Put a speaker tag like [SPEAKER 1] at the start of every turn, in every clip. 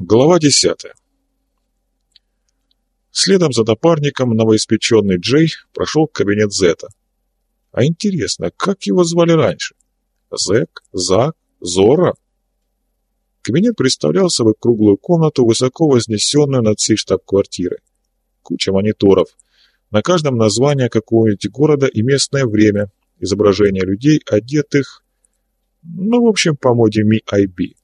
[SPEAKER 1] Глава десятая. Следом за напарником новоиспеченный Джей прошел в кабинет Зета. А интересно, как его звали раньше? Зек? Зак? Зора? Кабинет представлял собой круглую комнату, высоко вознесенную над всей штаб-квартирой. Куча мониторов. На каждом название какого-нибудь города и местное время, изображения людей, одетых, ну, в общем, по моде MiIB.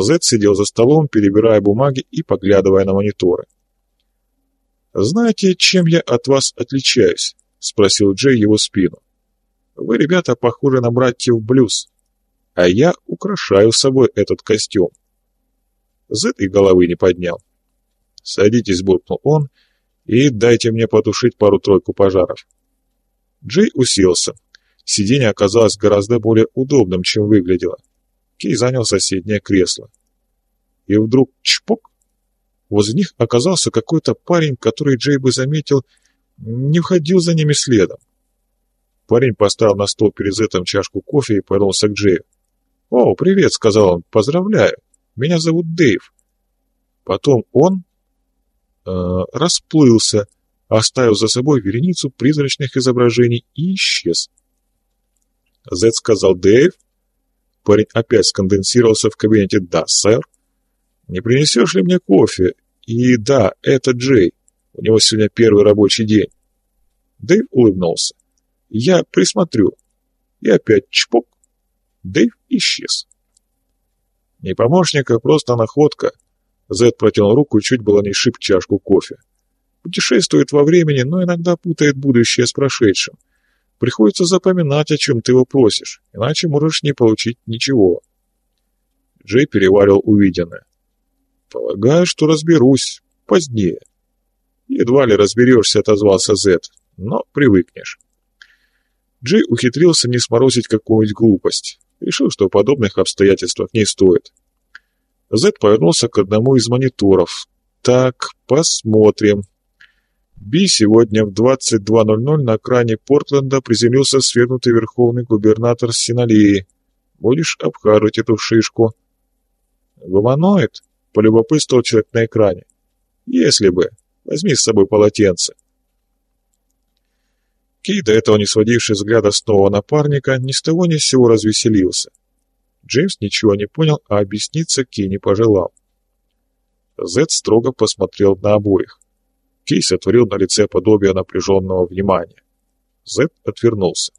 [SPEAKER 1] Зет сидел за столом, перебирая бумаги и поглядывая на мониторы. «Знаете, чем я от вас отличаюсь?» — спросил Джей его спину. «Вы, ребята, похожи на братьев Блюз, а я украшаю собой этот костюм». Зет и головы не поднял. «Садитесь», — буркнул он, — «и дайте мне потушить пару-тройку пожаров». Джей уселся. Сиденье оказалось гораздо более удобным, чем выглядело. Кей занял соседнее кресло. И вдруг чпок! Возле них оказался какой-то парень, который Джей бы заметил, не входил за ними следом. Парень поставил на стол перед Зетом чашку кофе и повернулся к Джею. «О, привет», — сказал он, — «поздравляю, меня зовут Дэйв». Потом он э, расплылся, оставив за собой вереницу призрачных изображений и исчез. Зет сказал «Дэйв?» Парень опять сконденсировался в кабинете «Да, сэр». «Не принесешь ли мне кофе?» «И да, это Джей. У него сегодня первый рабочий день». Дэйв улыбнулся. «Я присмотрю». И опять чпок. Дэйв исчез. Не помощник, а просто находка. Зед протянул руку и чуть было не шип чашку кофе. Путешествует во времени, но иногда путает будущее с прошедшим. Приходится запоминать, о чем ты его просишь, иначе можешь не получить ничего. Джей переварил увиденное. Полагаю, что разберусь. Позднее. Едва ли разберешься, отозвался Зет, но привыкнешь. Джей ухитрился не сморозить какую-нибудь глупость. Решил, что подобных обстоятельствах не стоит. Зет повернулся к одному из мониторов. Так, посмотрим. Би сегодня в 22.00 на окраине Портленда приземлился свергнутый верховный губернатор Синалии. Будешь обхарывать эту шишку. Гуманоид? Полюбопытствовал человек на экране. Если бы. Возьми с собой полотенце. Кей, до этого не сводивший взгляда с нового напарника, ни с того ни с сего развеселился. Джеймс ничего не понял, а объясниться Кей не пожелал. Зед строго посмотрел на обоих. Кейс отворил на лице подобие напряженного внимания. Зет отвернулся.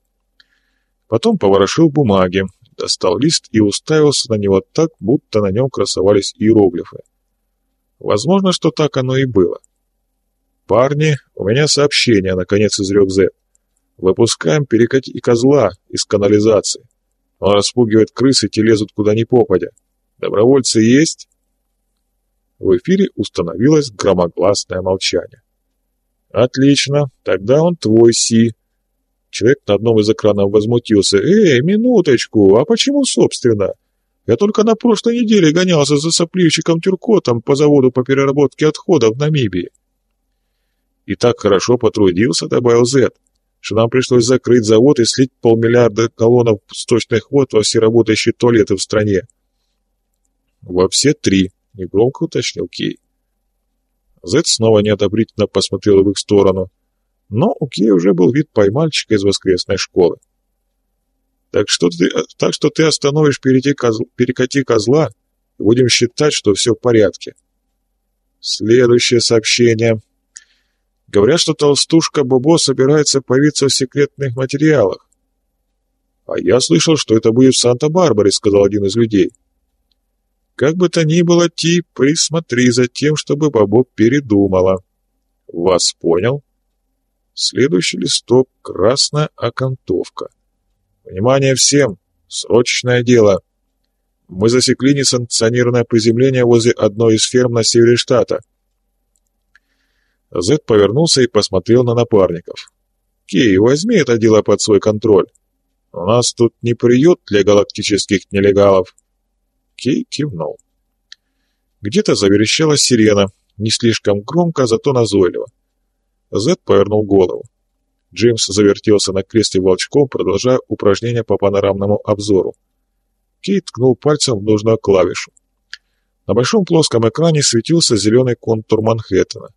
[SPEAKER 1] Потом поворошил бумаги, достал лист и уставился на него так, будто на нем красовались иероглифы. Возможно, что так оно и было. «Парни, у меня сообщение», — наконец изрек Зет. «Выпускаем перекати козла из канализации. Он распугивает крысы, те лезут куда ни попадя. Добровольцы есть?» В эфире установилось громогласное молчание. «Отлично, тогда он твой, Си». Человек на одном из экранов возмутился. «Эй, минуточку, а почему, собственно? Я только на прошлой неделе гонялся за сопливчиком Тюркотом по заводу по переработке отходов в Намибии». «И так хорошо потрудился», — добавил Зет, «что нам пришлось закрыть завод и слить полмиллиарда колоннов сточных вод во все работающие туалеты в стране». «Во все три», — негромко уточнил Кей. Зет снова неодобрительно посмотрел в их сторону, но у Кея уже был вид поймальчика из воскресной школы. «Так что ты, так что ты остановишь перейти козл, перекати козла, и будем считать, что все в порядке». Следующее сообщение. Говорят, что толстушка Бобо собирается появиться в секретных материалах. «А я слышал, что это будет в Санта-Барбаре», — сказал один из людей. Как бы то ни было, Ти, присмотри за тем, чтобы Бобо передумала. Вас понял? Следующий листок — красная окантовка. Внимание всем! Срочное дело! Мы засекли несанкционированное приземление возле одной из ферм на севере штата. Зед повернулся и посмотрел на напарников. «Кей, возьми это дело под свой контроль. У нас тут не приют для галактических нелегалов». Кей кивнул. Где-то заверещала сирена, не слишком громко, зато назойливо. Зед повернул голову. Джеймс завертелся на кресле волчком, продолжая упражнение по панорамному обзору. Кей ткнул пальцем в нужную клавишу. На большом плоском экране светился зеленый контур Манхэттена.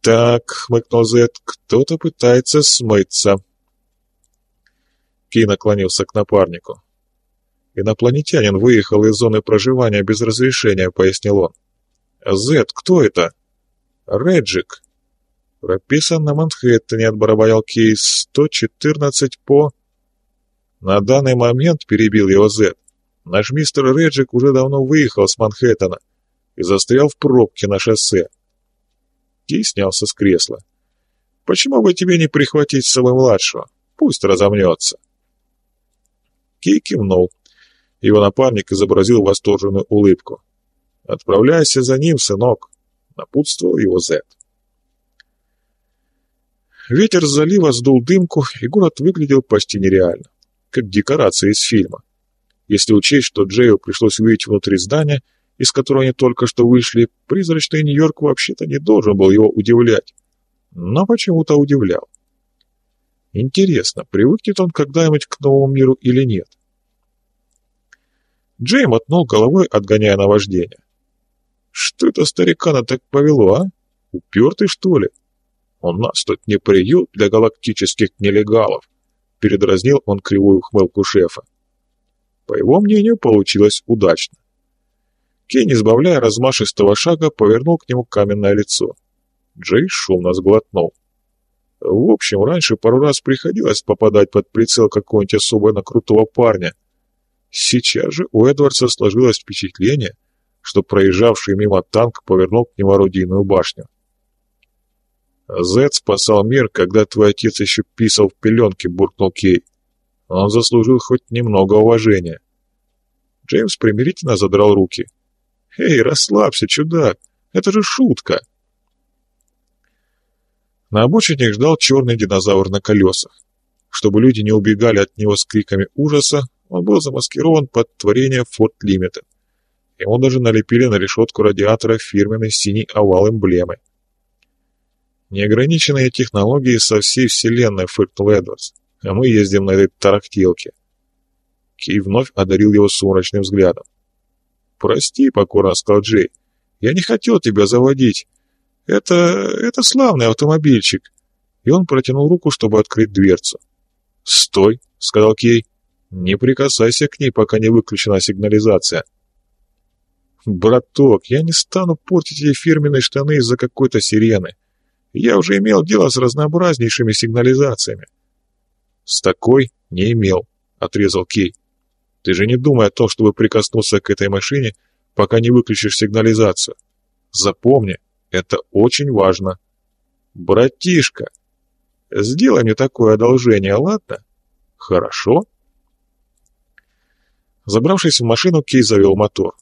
[SPEAKER 1] «Так», — хмыкнул Зет, — «кто-то пытается смыться». Кей наклонился к напарнику. «Инопланетянин выехал из зоны проживания без разрешения», — пояснил он. «Зет, кто это?» «Реджик». «Прописан на Манхэттене», — отбарабанил Кей, — «114 по...» На данный момент, — перебил его Зет, — наш мистер Реджик уже давно выехал с Манхэттена и застрял в пробке на шоссе. Кей снялся с кресла. «Почему бы тебе не прихватить с собой младшего? Пусть разомнется». Кей кивнул. Его напарник изобразил восторженную улыбку. «Отправляйся за ним, сынок», — напутствовал его Зет. Ветер залива сдул дымку, и город выглядел почти нереально, как декорация из фильма. Если учесть, что Джею пришлось увидеть внутри здания, из которого они только что вышли, призрачный Нью-Йорк вообще-то не должен был его удивлять. Но почему-то удивлял. Интересно, привыкнет он когда-нибудь к новому миру или нет? Джей мотнул головой, отгоняя наваждение. «Что это старикана так повело, а? Упертый, что ли? У нас тут не приют для галактических нелегалов», — передразнил он кривую ухмылку шефа. По его мнению, получилось удачно. Кей, не сбавляя размашистого шага, повернул к нему каменное лицо. Джей шумно сглотнул. В общем, раньше пару раз приходилось попадать под прицел какого-нибудь особенно крутого парня. Сейчас же у Эдвардса сложилось впечатление, что проезжавший мимо танк повернул к нему орудийную башню. «Зет спасал мир, когда твой отец еще писал в пеленке», — буркнул Кей. «Он заслужил хоть немного уважения». Джеймс примирительно задрал руки. «Эй, расслабься, чудак, это же шутка!» На обочине ждал черный динозавр на колесах. Чтобы люди не убегали от него с криками ужаса, он был замаскирован под творение Ford Limited. Ему даже налепили на решетку радиатора фирменный синий овал эмблемы. «Неограниченные технологии со всей вселенной», — фыркнул Эдвардс. «А мы ездим на этой тарахтелке». Кей вновь одарил его сумрачным взглядом. «Прости», — покорно сказал Джей. «Я не хотел тебя заводить. Это... это славный автомобильчик». И он протянул руку, чтобы открыть дверцу. «Стой», — сказал Кей. «Не прикасайся к ней, пока не выключена сигнализация». «Браток, я не стану портить эти фирменные штаны из-за какой-то сирены. Я уже имел дело с разнообразнейшими сигнализациями». «С такой не имел», — отрезал Кей. Ты же не думай о том, чтобы прикоснуться к этой машине, пока не выключишь сигнализацию. Запомни, это очень важно. Братишка, сделай мне такое одолжение, ладно? Хорошо? Забравшись в машину, Кей завел мотор.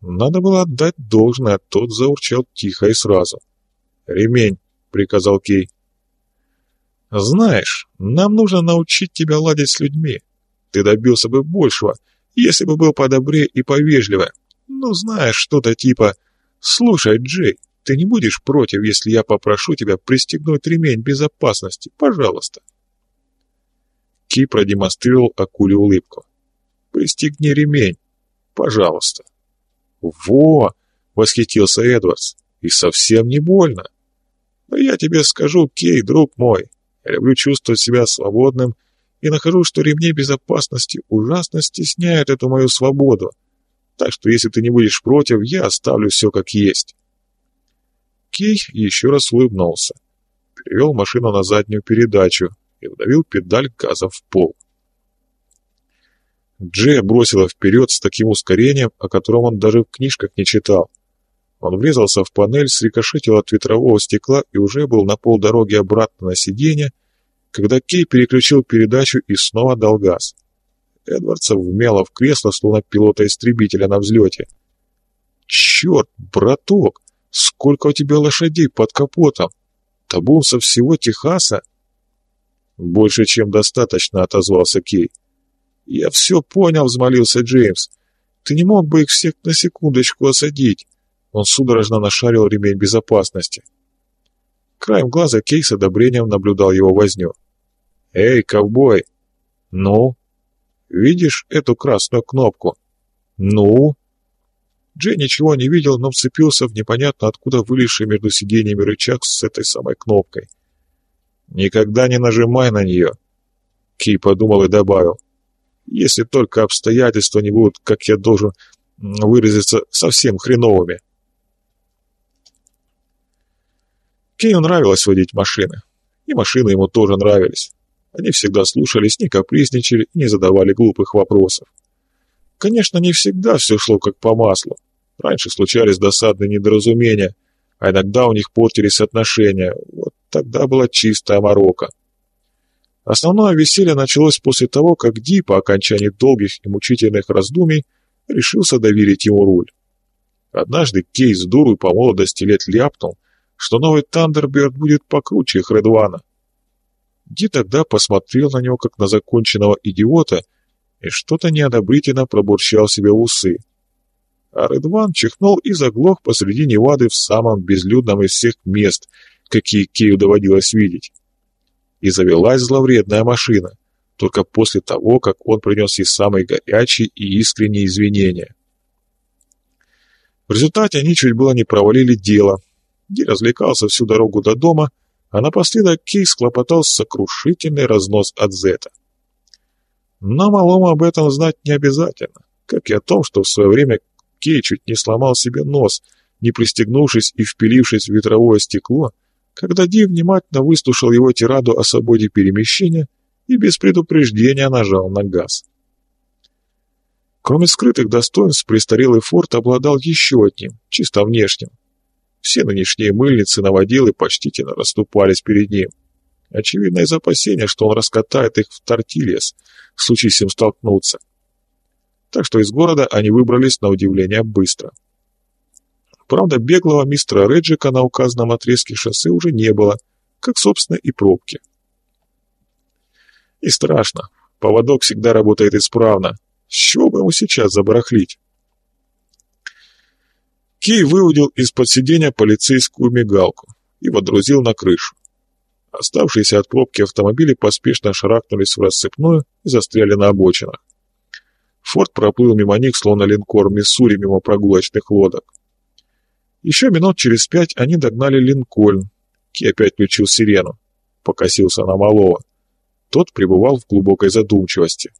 [SPEAKER 1] Надо было отдать должное, тот заурчал тихо и сразу. «Ремень», — приказал Кей. «Знаешь, нам нужно научить тебя ладить с людьми. Ты добился бы большего, если бы был подобрее и повежливее. Ну, знаешь, что-то типа «Слушай, Джей, ты не будешь против, если я попрошу тебя пристегнуть ремень безопасности? Пожалуйста». Ки продемонстрировал акуле улыбку. «Пристегни ремень, пожалуйста». «Во!» — восхитился Эдвардс. «И совсем не больно». «Но я тебе скажу, Кей, друг мой, я люблю чувствовать себя свободным и нахожу, что ремни безопасности ужасно стесняют эту мою свободу. Так что если ты не будешь против, я оставлю все как есть. Кей еще раз улыбнулся, перевел машину на заднюю передачу и вдавил педаль газа в пол. Джея бросила вперед с таким ускорением, о котором он даже в книжках не читал. Он врезался в панель, срикошетил от ветрового стекла и уже был на полдороги обратно на сиденье, когда Кей переключил передачу и снова дал газ. Эдвардса вмяло в кресло, словно пилота истребителя на взлете. «Черт, браток, сколько у тебя лошадей под капотом? Табун со всего Техаса?» «Больше, чем достаточно», — отозвался Кей. «Я все понял», — взмолился Джеймс. «Ты не мог бы их всех на секундочку осадить?» Он судорожно нашарил ремень безопасности. Краем глаза Кей одобрением наблюдал его возню. «Эй, ковбой!» «Ну?» «Видишь эту красную кнопку?» «Ну?» Джей ничего не видел, но вцепился в непонятно откуда вылезший между сиденьями рычаг с этой самой кнопкой. «Никогда не нажимай на нее», — Кей подумал и добавил. «Если только обстоятельства не будут, как я должен выразиться, совсем хреновыми». Кею нравилось водить машины. И машины ему тоже нравились. Они всегда слушались, не капризничали и не задавали глупых вопросов. Конечно, не всегда все шло как по маслу. Раньше случались досадные недоразумения, а иногда у них портились отношения. Вот тогда была чистая морока. Основное веселье началось после того, как Ди по окончании долгих и мучительных раздумий решился доверить ему руль. Однажды Кейс дуру по молодости лет ляпнул, что новый Тандерберд будет покруче их Редвана. Ди тогда посмотрел на него, как на законченного идиота, и что-то неодобрительно пробурчал себе в усы. А Редван чихнул и заглох посреди Невады в самом безлюдном из всех мест, какие Кею доводилось видеть. И завелась зловредная машина, только после того, как он принес ей самые горячие и искренние извинения. В результате они чуть было не провалили дело. Ди развлекался всю дорогу до дома, а напоследок Кей схлопотал сокрушительный разнос от Зета. Но малому об этом знать не обязательно, как и о том, что в свое время Кей чуть не сломал себе нос, не пристегнувшись и впилившись в ветровое стекло, когда Ди внимательно выслушал его тираду о свободе перемещения и без предупреждения нажал на газ. Кроме скрытых достоинств, престарелый форт обладал еще одним, чисто внешним. Все нынешние мыльницы наводилы почтительно расступались перед ним. Очевидно из что он раскатает их в тортильес, случись им столкнуться так что из города они выбрались на удивление быстро. Правда, беглого мистера Реджика на указанном отрезке шоссе уже не было, как, собственно, и пробки. И страшно. Поводок всегда работает исправно. С чего бы ему сейчас забарахлить? Кей выудил из-под сиденья полицейскую мигалку и водрузил на крышу. Оставшиеся от пробки автомобили поспешно шарахнулись в рассыпную и застряли на обочинах. Форд проплыл мимо них, словно линкор Миссури мимо прогулочных лодок. Еще минут через пять они догнали Линкольн. Ки опять включил сирену. Покосился на малого. Тот пребывал в глубокой задумчивости.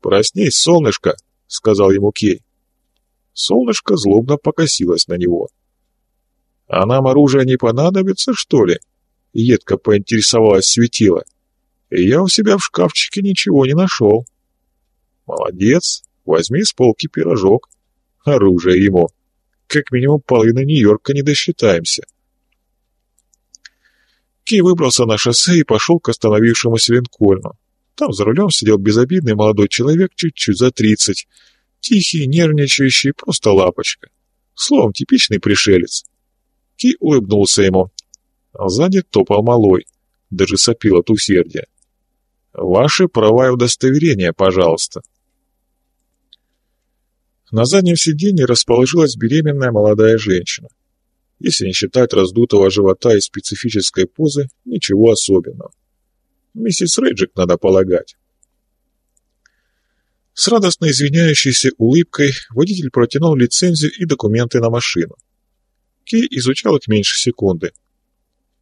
[SPEAKER 1] «Проснись, солнышко!» — сказал ему Кей. Солнышко злобно покосилось на него. «А нам оружие не понадобится, что ли?» — едко поинтересовалась светила. «Я у себя в шкафчике ничего не нашел». Молодец, возьми с полки пирожок. Оружие ему. Как минимум половины Нью-Йорка не досчитаемся. Кей выбрался на шоссе и пошел к остановившемуся Линкольну. Там за рулем сидел безобидный молодой человек чуть-чуть за тридцать. Тихий, нервничающий, просто лапочка. Словом, типичный пришелец. Ки улыбнулся ему. А сзади топал малой. Даже сопил от усердия. «Ваши права и удостоверения, пожалуйста». На заднем сиденье расположилась беременная молодая женщина. Если не считать раздутого живота и специфической позы, ничего особенного. Миссис Реджик, надо полагать. С радостно извиняющейся улыбкой водитель протянул лицензию и документы на машину. Кей изучал их меньше секунды.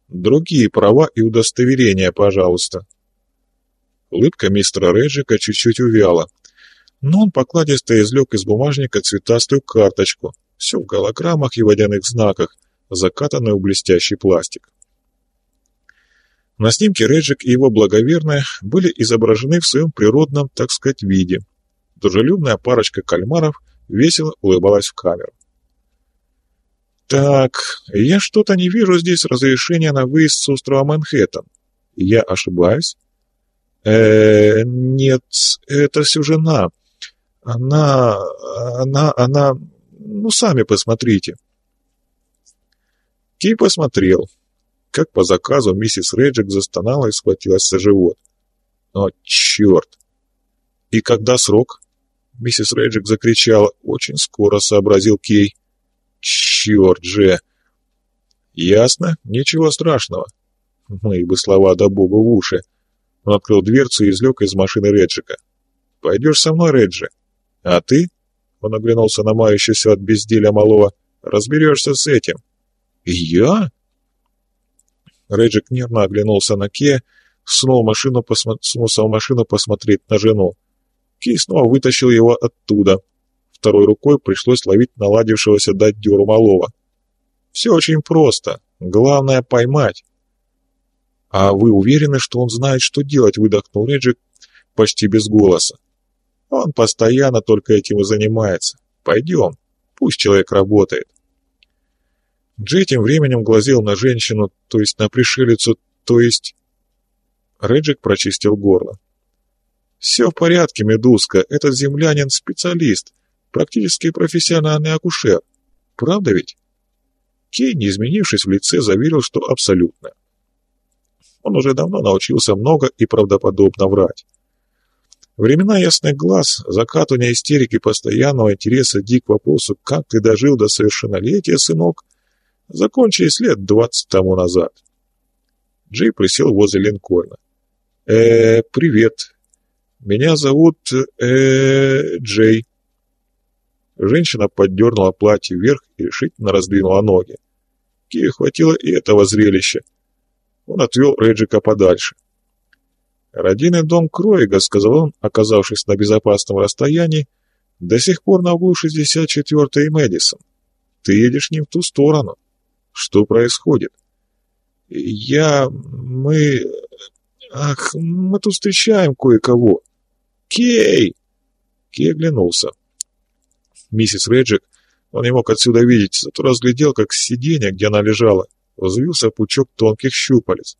[SPEAKER 1] «Другие права и удостоверения, пожалуйста». Улыбка мистера Реджика чуть-чуть увяла, но он покладисто извлек из бумажника цветастую карточку, все в голограммах и водяных знаках, закатанную в блестящий пластик. На снимке Реджик и его благоверная были изображены в своем природном, так сказать, виде. Дружелюбная парочка кальмаров весело улыбалась в камеру. «Так, я что-то не вижу здесь разрешения на выезд с острова Манхэттен. Я ошибаюсь?» «Э, нет, это все жена. Она... она... она... Ну, сами посмотрите. Кей посмотрел. Как по заказу миссис Реджик застонала и схватилась за живот. О, черт! И когда срок? Миссис Реджик закричала. Очень скоро сообразил Кей. Черт же! Ясно, ничего страшного. Мои бы слова до бога в уши. Он открыл дверцу и извлек из машины Реджика. «Пойдешь со мной, Реджи?» «А ты?» Он оглянулся на мающийся от безделия малого. «Разберешься с этим». «Я?» Реджик нервно оглянулся на Ке, сунул, машину посмо... в машину посмотреть на жену. Кей снова вытащил его оттуда. Второй рукой пришлось ловить наладившегося дать дёру малого. «Все очень просто. Главное — поймать». «А вы уверены, что он знает, что делать?» — выдохнул Реджик почти без голоса. «Он постоянно только этим и занимается. Пойдем, пусть человек работает». Джей тем временем глазел на женщину, то есть на пришелицу, то есть... Реджик прочистил горло. «Все в порядке, Медузка, этот землянин специалист, практически профессиональный акушер. Правда ведь?» Кей, не изменившись в лице, заверил, что абсолютно. Он уже давно научился много и правдоподобно врать. Времена ясных глаз, закатывания истерики постоянного интереса Дик к вопросу «Как ты дожил до совершеннолетия, сынок?» закончились лет двадцать тому назад. Джей присел возле Линкольна. э привет. Меня зовут, э Джей». Женщина поддернула платье вверх и решительно раздвинула ноги. Киви хватило и этого зрелища. Он отвел Реджика подальше. «Родильный дом Кроига», — сказал он, оказавшись на безопасном расстоянии, — «до сих пор на углу 64-й Мэдисон. Ты едешь не в ту сторону. Что происходит?» «Я... мы... ах, мы тут встречаем кое-кого». «Кей!» Кей оглянулся. Миссис Реджик, он не мог отсюда видеть, зато разглядел, как с сиденья, где она лежала, взвился пучок тонких щупалец.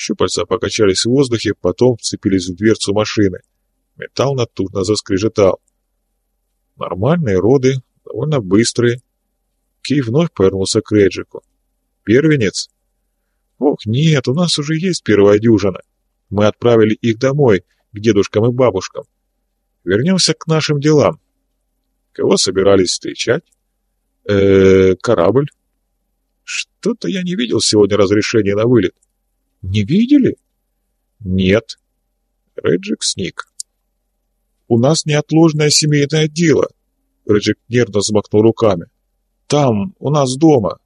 [SPEAKER 1] Щупальца покачались в воздухе, потом вцепились в дверцу машины. Металл натужно заскрежетал. Нормальные роды, довольно быстрые. Кей вновь повернулся к Реджику. «Первенец?» «Ох, нет, у нас уже есть первая дюжина. Мы отправили их домой, к дедушкам и бабушкам. Вернемся к нашим делам. Кого собирались встречать? э, -э корабль. Что-то я не видел сегодня разрешения на вылет. Не видели? Нет. Реджик сник. У нас неотложное семейное дело. Реджик нервно взмахнул руками. Там, у нас дома.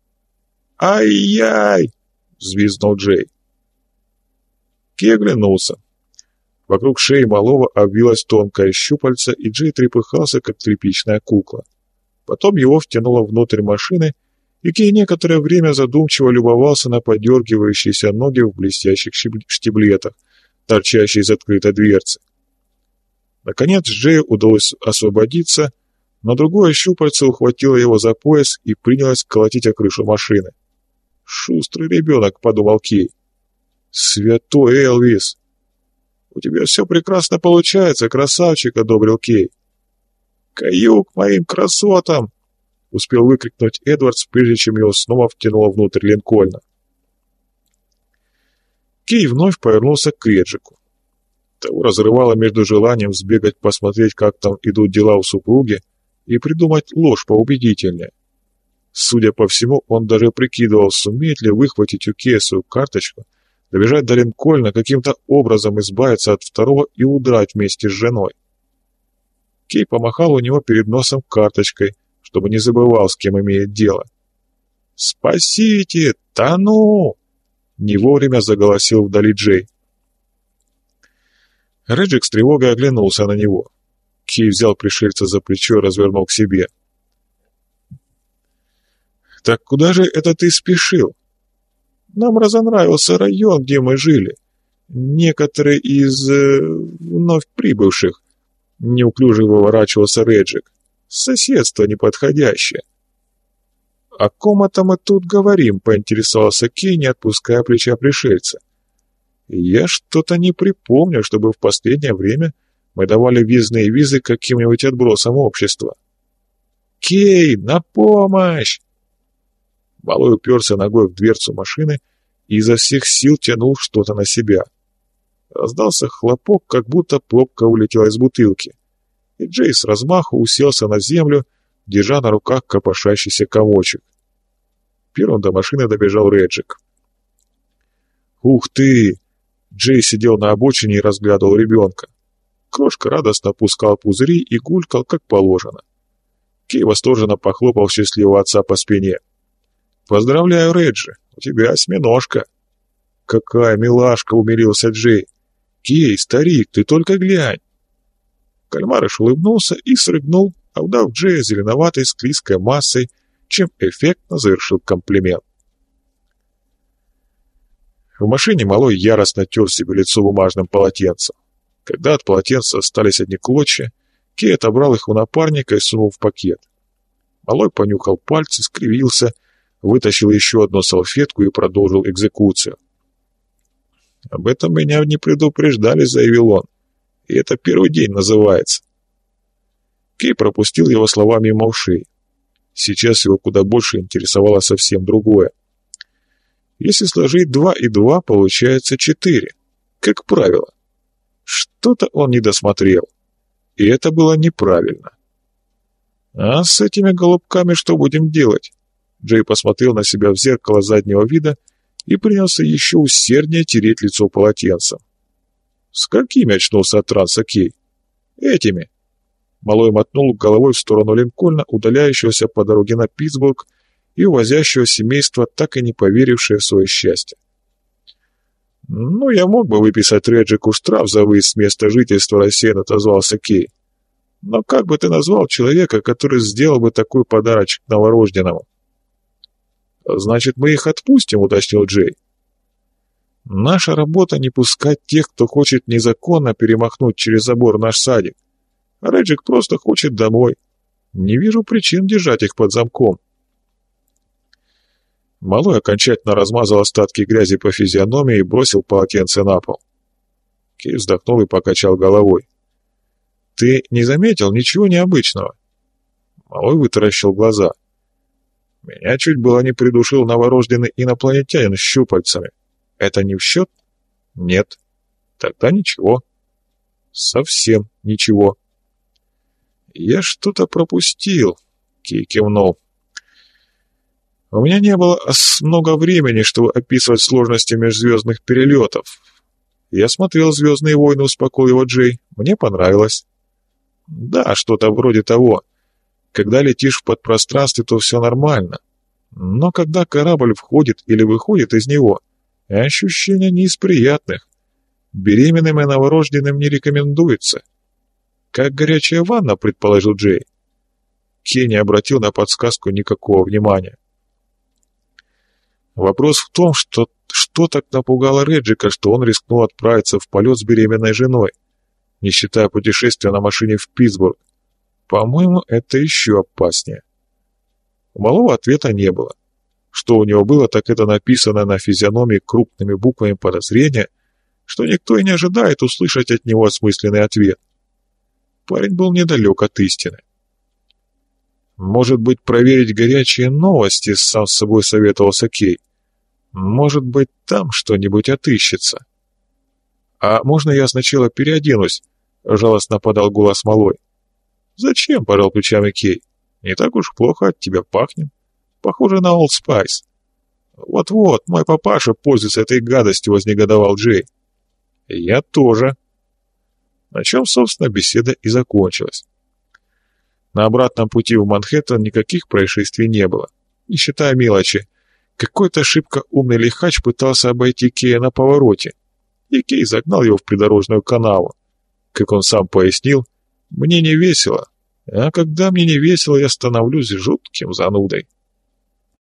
[SPEAKER 1] Ай-яй! Взвизнул Джей. Ки оглянулся. Вокруг шеи малого обвилась тонкая щупальца, и Джей трепыхался, как тряпичная кукла. Потом его втянуло внутрь машины, и Кей некоторое время задумчиво любовался на подергивающиеся ноги в блестящих штиблетах, торчащие из открытой дверцы. Наконец Джею удалось освободиться, но другое щупальце ухватило его за пояс и принялось колотить о крышу машины. «Шустрый ребенок», — подумал Кей. «Святой Элвис!» «У тебя все прекрасно получается, красавчик», — одобрил Кей. «Каюк моим красотам!» Успел выкрикнуть Эдвардс, прежде чем его снова втянуло внутрь Линкольна. Кей вновь повернулся к Реджику. Того разрывало между желанием сбегать посмотреть, как там идут дела у супруги, и придумать ложь поубедительнее. Судя по всему, он даже прикидывал, сумеет ли выхватить у Кея свою карточку, добежать до Линкольна, каким-то образом избавиться от второго и удрать вместе с женой. Кей помахал у него перед носом карточкой, чтобы не забывал, с кем имеет дело. «Спасите! Тону!» Не вовремя заголосил вдали Джей. Реджик с тревогой оглянулся на него. Кей взял пришельца за плечо и развернул к себе. «Так куда же это ты спешил? Нам разонравился район, где мы жили. Некоторые из э, вновь прибывших». Неуклюже выворачивался Реджик. Соседство неподходящее. «О ком это мы тут говорим?» — поинтересовался Кей, не отпуская плеча пришельца. «Я что-то не припомню, чтобы в последнее время мы давали визные визы каким-нибудь отбросам общества». «Кей, на помощь!» Малой уперся ногой в дверцу машины и изо всех сил тянул что-то на себя. Раздался хлопок, как будто пробка улетела из бутылки и Джей с размаху уселся на землю, держа на руках копошащийся комочек. Первым до машины добежал Реджик. «Ух ты!» Джей сидел на обочине и разглядывал ребенка. Крошка радостно опускал пузыри и гулькал, как положено. Кей восторженно похлопал счастливого отца по спине. «Поздравляю, Реджи, у тебя осьминожка». «Какая милашка!» — умилился Джей. «Кей, старик, ты только глянь!» Кальмарыш улыбнулся и срыгнул, обдав Джея зеленоватой склизкой массой, чем эффектно завершил комплимент. В машине малой яростно тер себе лицо бумажным полотенцем. Когда от полотенца остались одни клочья, Кей отобрал их у напарника и сунул в пакет. Малой понюхал пальцы, скривился, вытащил еще одну салфетку и продолжил экзекуцию. «Об этом меня не предупреждали», — заявил он. «И это первый день называется». Кей пропустил его слова мимо ушей. Сейчас его куда больше интересовало совсем другое. Если сложить два и два, получается четыре. Как правило. Что-то он не досмотрел. И это было неправильно. «А с этими голубками что будем делать?» Джей посмотрел на себя в зеркало заднего вида и принялся еще усерднее тереть лицо полотенцем. «С какими?» — очнулся от транса Кей. «Этими». Малой мотнул головой в сторону Линкольна, удаляющегося по дороге на Питтсбург и увозящего семейство, так и не поверившее в свое счастье. «Ну, я мог бы выписать Реджику штраф за выезд с места жительства», — рассеянно отозвался Кей. «Но как бы ты назвал человека, который сделал бы такой подарочек новорожденному?» «Значит, мы их отпустим», — уточнил Джей. «Наша работа не пускать тех, кто хочет незаконно перемахнуть через забор наш садик. Реджик просто хочет домой. Не вижу причин держать их под замком». Малой окончательно размазал остатки грязи по физиономии и бросил полотенце на пол. Кей вздохнул и покачал головой. «Ты не заметил ничего необычного?» Малой вытаращил глаза. «Меня чуть было не придушил новорожденный инопланетянин щупальцами. Это не в счет?» «Нет». «Тогда ничего». «Совсем ничего». «Я что-то пропустил», — Кей кивнул. У меня не было много времени, чтобы описывать сложности межзвездных перелетов. Я смотрел «Звездные войны», успокоил Джей. Мне понравилось. Да, что-то вроде того. Когда летишь в подпространстве, то все нормально. Но когда корабль входит или выходит из него, ощущения не из приятных. Беременным и новорожденным не рекомендуется. Как горячая ванна, предположил Джей. Кенни обратил на подсказку никакого внимания. Вопрос в том, что что так напугало Реджика, что он рискнул отправиться в полет с беременной женой, не считая путешествия на машине в Питтсбург. По-моему, это еще опаснее. Малого ответа не было. Что у него было, так это написано на физиономии крупными буквами подозрения, что никто и не ожидает услышать от него осмысленный ответ. Парень был недалек от истины. Может быть, проверить горячие новости, сам с собой советовался Кей. Может быть, там что-нибудь отыщется. А можно я сначала переоденусь? Жалостно подал голос малой. Зачем, пожал плечами Кей. Не так уж плохо от тебя пахнет. Похоже на Олд Спайс. Вот-вот, мой папаша пользуется этой гадостью, вознегодовал Джей. Я тоже. На чем, собственно, беседа и закончилась. На обратном пути в Манхэттен никаких происшествий не было, не считая мелочи. Какой-то ошибка умный лихач пытался обойти Кея на повороте, и Кей загнал его в придорожную канаву. Как он сам пояснил, мне не весело, а когда мне не весело, я становлюсь жутким занудой.